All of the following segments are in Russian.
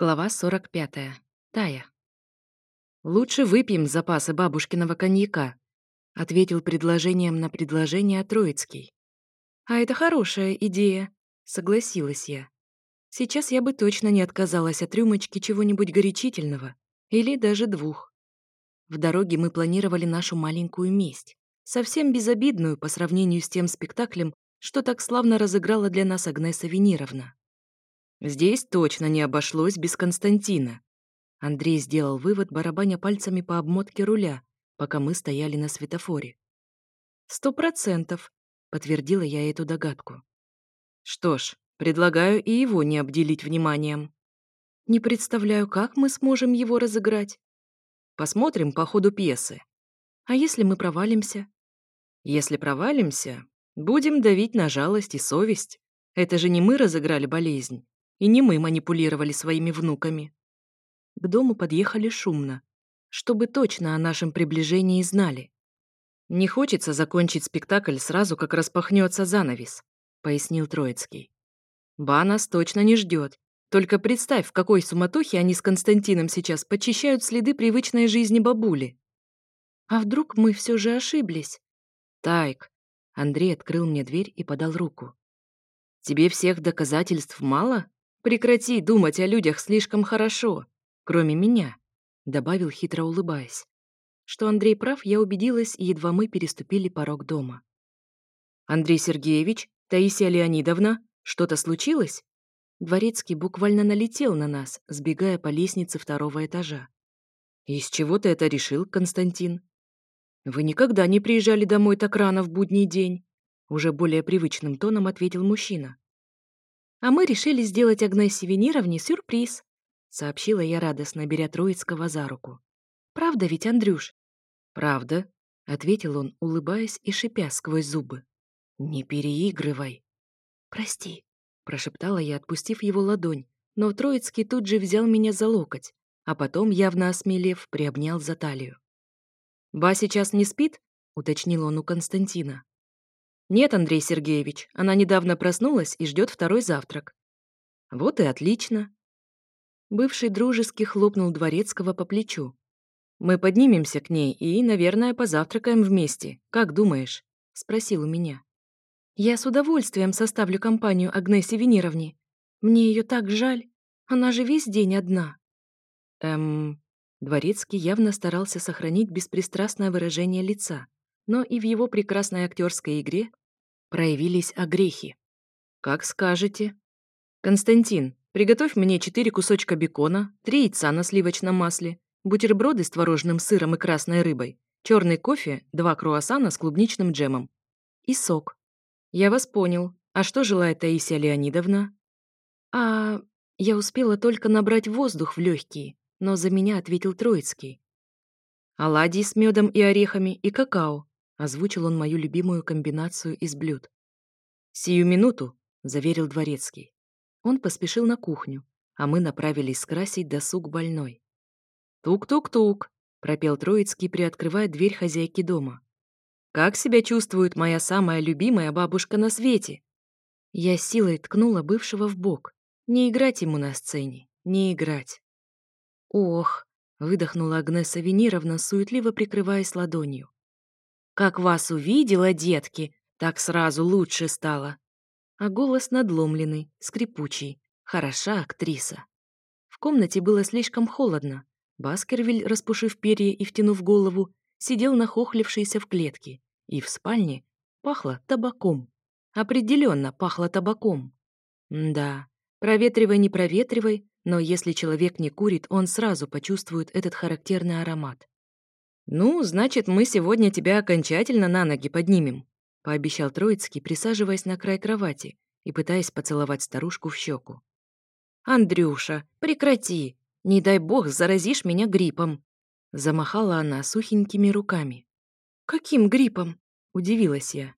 Глава 45. Тая. «Лучше выпьем запасы бабушкиного коньяка», — ответил предложением на предложение Троицкий. «А это хорошая идея», — согласилась я. «Сейчас я бы точно не отказалась от рюмочки чего-нибудь горячительного, или даже двух. В дороге мы планировали нашу маленькую месть, совсем безобидную по сравнению с тем спектаклем, что так славно разыграла для нас Агнеса Венеровна. Здесь точно не обошлось без Константина. Андрей сделал вывод, барабаня пальцами по обмотке руля, пока мы стояли на светофоре. «Сто процентов», — подтвердила я эту догадку. «Что ж, предлагаю и его не обделить вниманием. Не представляю, как мы сможем его разыграть. Посмотрим по ходу пьесы. А если мы провалимся?» «Если провалимся, будем давить на жалость и совесть. Это же не мы разыграли болезнь, и не мы манипулировали своими внуками. К дому подъехали шумно, чтобы точно о нашем приближении знали. «Не хочется закончить спектакль сразу, как распахнется занавес», — пояснил Троицкий. «Ба нас точно не ждет. Только представь, в какой суматохе они с Константином сейчас почищают следы привычной жизни бабули». «А вдруг мы все же ошиблись?» «Тайк», — Андрей открыл мне дверь и подал руку. «Тебе всех доказательств мало?» Прекрати думать о людях слишком хорошо, кроме меня», — добавил, хитро улыбаясь. Что Андрей прав, я убедилась, едва мы переступили порог дома. «Андрей Сергеевич, Таисия Леонидовна, что-то случилось?» Дворецкий буквально налетел на нас, сбегая по лестнице второго этажа. «Из чего ты это решил, Константин?» «Вы никогда не приезжали домой так рано в будний день», — уже более привычным тоном ответил мужчина а мы решили сделать Агнессе Венеровне сюрприз», — сообщила я радостно, беря Троицкого за руку. «Правда ведь, Андрюш?» «Правда», — ответил он, улыбаясь и шипя сквозь зубы. «Не переигрывай». «Прости», — прошептала я, отпустив его ладонь, но Троицкий тут же взял меня за локоть, а потом, явно осмелев, приобнял за талию. «Ба сейчас не спит?» — уточнил он у Константина. «Нет, Андрей Сергеевич, она недавно проснулась и ждет второй завтрак». «Вот и отлично». Бывший дружески хлопнул Дворецкого по плечу. «Мы поднимемся к ней и, наверное, позавтракаем вместе. Как думаешь?» — спросил у меня. «Я с удовольствием составлю компанию Агнесе Венеровне. Мне ее так жаль. Она же весь день одна». «Эм...» Дворецкий явно старался сохранить беспристрастное выражение лица, но и в его прекрасной актерской игре проявились огрехи. «Как скажете». «Константин, приготовь мне четыре кусочка бекона, три яйца на сливочном масле, бутерброды с творожным сыром и красной рыбой, черный кофе, два круассана с клубничным джемом и сок». «Я вас понял. А что желает Таисия Леонидовна?» «А... я успела только набрать воздух в легкие, но за меня ответил Троицкий. Оладьи с медом и орехами и какао, Озвучил он мою любимую комбинацию из блюд. «Сию минуту», — заверил Дворецкий. Он поспешил на кухню, а мы направились скрасить досуг больной. «Тук-тук-тук», — пропел Троицкий, приоткрывая дверь хозяйки дома. «Как себя чувствует моя самая любимая бабушка на свете?» Я силой ткнула бывшего в бок. Не играть ему на сцене, не играть. «Ох!» — выдохнула Агнеса Венеровна, суетливо прикрываясь ладонью. Как вас увидела, детки, так сразу лучше стало. А голос надломленный, скрипучий. Хороша актриса. В комнате было слишком холодно. Баскервиль, распушив перья и втянув голову, сидел нахохлившийся в клетке. И в спальне пахло табаком. Определенно пахло табаком. М да, проветривай, не проветривай, но если человек не курит, он сразу почувствует этот характерный аромат. «Ну, значит, мы сегодня тебя окончательно на ноги поднимем», — пообещал Троицкий, присаживаясь на край кровати и пытаясь поцеловать старушку в щеку. «Андрюша, прекрати! Не дай бог, заразишь меня гриппом!» Замахала она сухенькими руками. «Каким гриппом?» — удивилась я.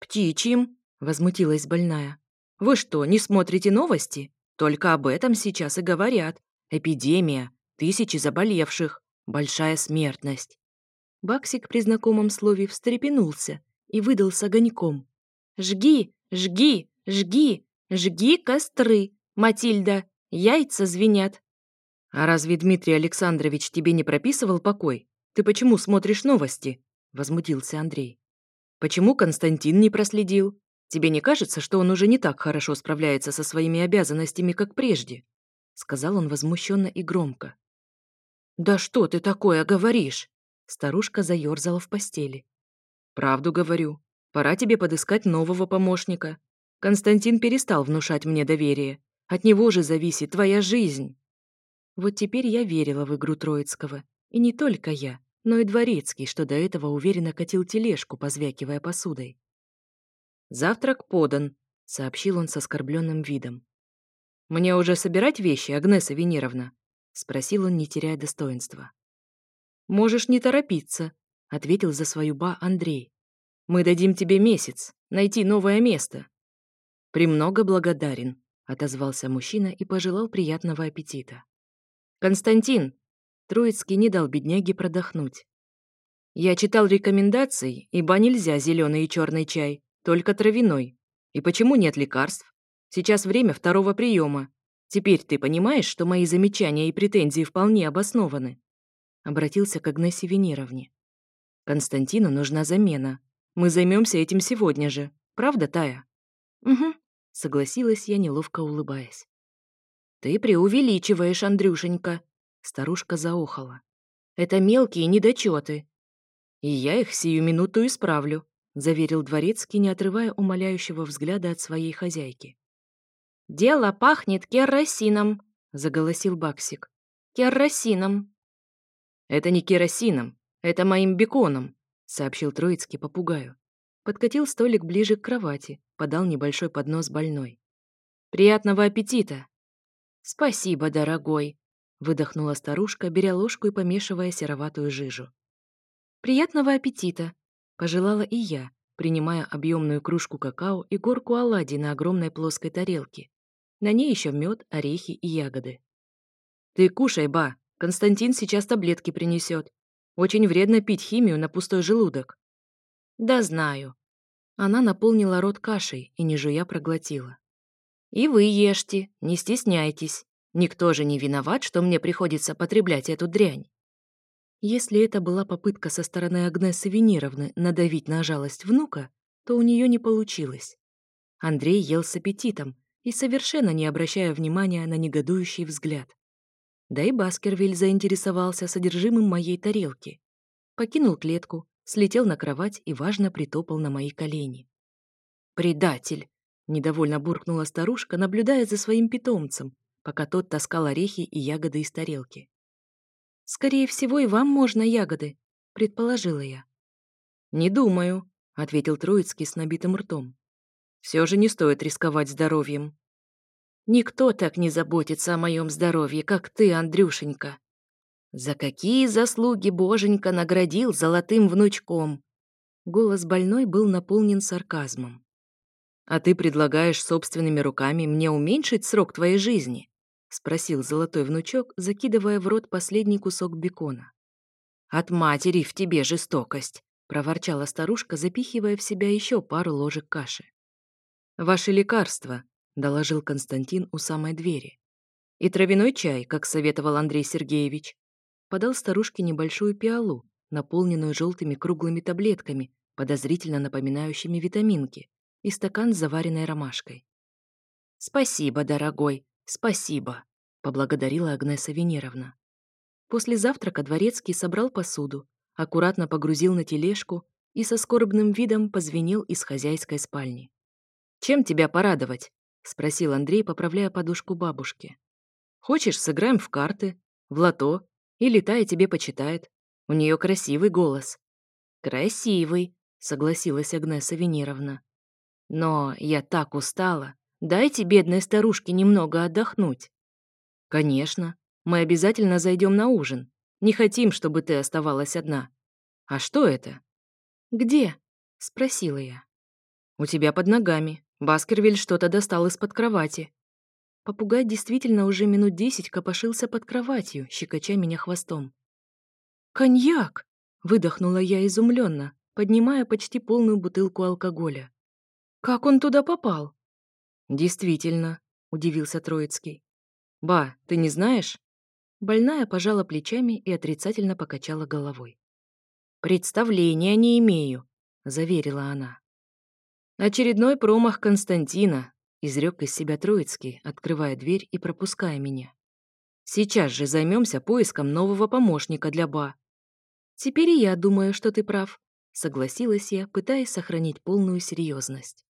«Птичьим!» — возмутилась больная. «Вы что, не смотрите новости? Только об этом сейчас и говорят. Эпидемия, тысячи заболевших» большая смертность. Баксик при знакомом слове встрепенулся и выдал с огоньком. «Жги, жги, жги, жги костры, Матильда, яйца звенят». «А разве Дмитрий Александрович тебе не прописывал покой? Ты почему смотришь новости?» — возмутился Андрей. «Почему Константин не проследил? Тебе не кажется, что он уже не так хорошо справляется со своими обязанностями, как прежде?» — сказал он возмущенно и громко. «Да что ты такое говоришь?» Старушка заёрзала в постели. «Правду говорю. Пора тебе подыскать нового помощника. Константин перестал внушать мне доверие. От него же зависит твоя жизнь». Вот теперь я верила в игру Троицкого. И не только я, но и Дворецкий, что до этого уверенно катил тележку, позвякивая посудой. «Завтрак подан», — сообщил он с оскорбленным видом. «Мне уже собирать вещи, Агнеса Венеровна?» Спросил он, не теряя достоинства. «Можешь не торопиться», — ответил за свою ба Андрей. «Мы дадим тебе месяц, найти новое место». «Премного благодарен», — отозвался мужчина и пожелал приятного аппетита. «Константин!» — Троицкий не дал бедняге продохнуть. «Я читал рекомендации, ибо нельзя зеленый и черный чай, только травяной. И почему нет лекарств? Сейчас время второго приема. Теперь ты понимаешь, что мои замечания и претензии вполне обоснованы?» Обратился к Агнессе Венеровне. «Константину нужна замена. Мы займемся этим сегодня же. Правда, Тая?» «Угу», — согласилась я, неловко улыбаясь. «Ты преувеличиваешь, Андрюшенька», — старушка заохала. «Это мелкие недочеты. И я их сию минуту исправлю», — заверил дворецкий, не отрывая умоляющего взгляда от своей хозяйки. «Дело пахнет керосином», — заголосил Баксик. «Керосином». «Это не керосином, это моим беконом», — сообщил Троицкий попугаю. Подкатил столик ближе к кровати, подал небольшой поднос больной. «Приятного аппетита!» «Спасибо, дорогой!» — выдохнула старушка, беря ложку и помешивая сероватую жижу. «Приятного аппетита!» — пожелала и я, принимая объемную кружку какао и горку оладий на огромной плоской тарелке. На ней еще мед, орехи и ягоды. «Ты кушай, ба! Константин сейчас таблетки принесет. Очень вредно пить химию на пустой желудок». «Да знаю». Она наполнила рот кашей и, не жуя, проглотила. «И вы ешьте, не стесняйтесь. Никто же не виноват, что мне приходится потреблять эту дрянь». Если это была попытка со стороны Агнесы Венеровны надавить на жалость внука, то у нее не получилось. Андрей ел с аппетитом и совершенно не обращая внимания на негодующий взгляд. Да и Баскервиль заинтересовался содержимым моей тарелки. Покинул клетку, слетел на кровать и важно притопал на мои колени. «Предатель!» — недовольно буркнула старушка, наблюдая за своим питомцем, пока тот таскал орехи и ягоды из тарелки. «Скорее всего, и вам можно ягоды», — предположила я. «Не думаю», — ответил Троицкий с набитым ртом. «Все же не стоит рисковать здоровьем». «Никто так не заботится о моем здоровье, как ты, Андрюшенька», «За какие заслуги боженька наградил золотым внучком?» Голос больной был наполнен сарказмом. «А ты предлагаешь собственными руками мне уменьшить срок твоей жизни?» — спросил золотой внучок, закидывая в рот последний кусок бекона. «От матери в тебе жестокость!» — проворчала старушка, запихивая в себя еще пару ложек каши. «Ваши лекарства», — доложил Константин у самой двери. «И травяной чай, как советовал Андрей Сергеевич». Подал старушке небольшую пиалу, наполненную желтыми круглыми таблетками, подозрительно напоминающими витаминки, и стакан с заваренной ромашкой. «Спасибо, дорогой, спасибо!» поблагодарила Агнеса Венеровна. После завтрака дворецкий собрал посуду, аккуратно погрузил на тележку и со скорбным видом позвенел из хозяйской спальни. «Чем тебя порадовать?» — спросил Андрей, поправляя подушку бабушки. «Хочешь, сыграем в карты, в лото, и Тая тебе почитает. У нее красивый голос». «Красивый», — согласилась Агнеса Венеровна. «Но я так устала. Дайте бедной старушке немного отдохнуть». «Конечно. Мы обязательно зайдем на ужин. Не хотим, чтобы ты оставалась одна». «А что это?» «Где?» — спросила я. «У тебя под ногами. Баскервиль что-то достал из-под кровати». Попугай действительно уже минут десять копошился под кроватью, щекоча меня хвостом. «Коньяк!» — выдохнула я изумленно, поднимая почти полную бутылку алкоголя. «Как он туда попал?» «Действительно», — удивился Троицкий. «Ба, ты не знаешь?» Больная пожала плечами и отрицательно покачала головой. «Представления не имею», — заверила она. «Очередной промах Константина», — изрек из себя Троицкий, открывая дверь и пропуская меня. «Сейчас же займемся поиском нового помощника для Ба». «Теперь и я думаю, что ты прав», — согласилась я, пытаясь сохранить полную серьезность.